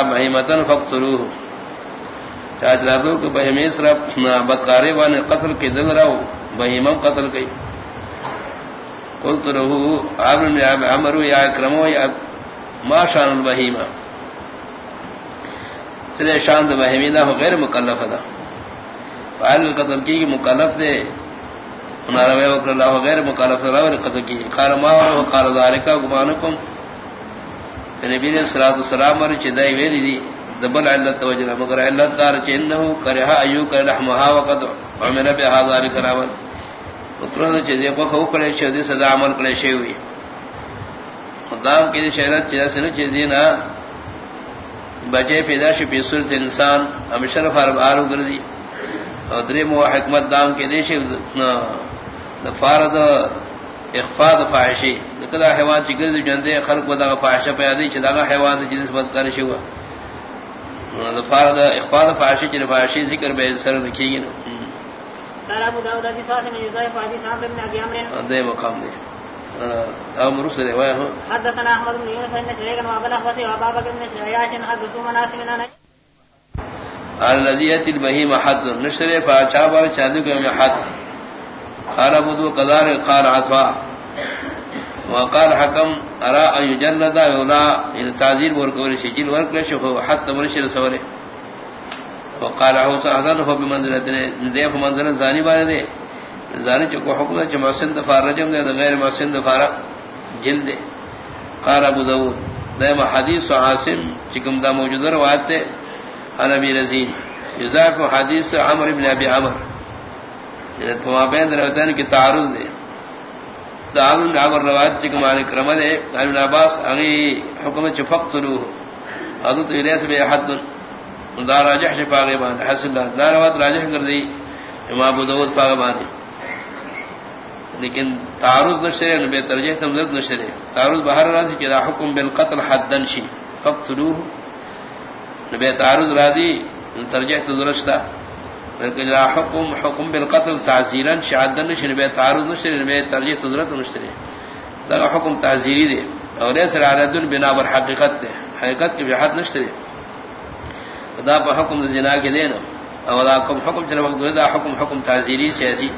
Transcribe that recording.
اشترى بهيمة فاقتلوه. چاچلاتو کہ بہیمی سرا بدکاری وان قتل کی دل رہو بہیمم قتل کی. قلت له عامر بن عمر یا اکرمو یا ما شان البہیمہ سرے شان بہیمی دا غیر مکلف دا. فعل قتل کی مکلف دے. ہمارا وہ اللہ غیر مکلف دا قتل کی. قال ما وقال ذلك غمانكم نبی علیہ الصلوۃ والسلام اور چدائی ویلی دی دبل علت وجنا مگر علت دار چنه کرہ ایو کہ لحمها وقد عمل بها ذلك راول اترہ چدی کو خو کڑے چدی صدا عمل کڑے شی ہوئی خدام کی شہرت جیسے نہ چدینا بچے پیدا شی بیسر انسان ہم شرف ہر بارو گردی اور دریم و حکمت دام کے دیش فرد اخفاء فاحشی کدا حیوان چگر جندے خلق ودا فاحشہ پیادی چدا حیوان جنس بد کر شوا فرد اخفاء فاحشی چن فاحشی ذکر بے سر رکھی گی بن عمرو دے مقام دے. او مرسل روایت ہو. حدثنا احمد بن يونس بن شريك وابن اخوتي وابا بكر بن شعياش حدثوا مناس من انا الذي يتي البهيم حد. نشر فاچا بار چادو کے حد. قال ابو قدار قال عطوا وقال حكم ارى ان يجلد ولا ان یعنی تعذير ورکول شجل ورکل شو حتى مرشد سورے وقال هو حسن هو بمنزله دے منزله زانی بارے دے زانی چ کو حکم چ محسن دفار دے غیر محسن دفار جلد قال ابو داود دائما حدیث عاصم چکم دا موجود روایت تے عن ابي رزين يذاك حديث عمرو بن ابي عمر فما یعنی بين روایتین کی تعارض دے دعوی بن روایت چکم عن کرم دے ابن عباس اگی حکم چ فقتلوه حضرت الیاس بن حد دار راجح شفاغی بان، حسن اللہ دار روایت راجح کر دی، امام ابو داود پاغ لیکن تعارض نشرے نبی ترجیح تمزد نشرے تعارض بہر راضی کہ حکم بالقتل حدن شی، فقتلوه۔ نبی تعارض راضی، ترجیح بلکہ لیکن حکم حکم بالقتل تعزیرا شعدن نشی نبی تعارض نشرے نبی ترجیح تدرت نشرے دا حکم تعزیری دے. اور ایسر علیدن بنا بر حقیقت دے. حقیقت کی بحد نشرے دا پا حکم جنا کے دینا اور دا حکم حکم چلے وقت دا حکم حکم تعزیری سیاسی.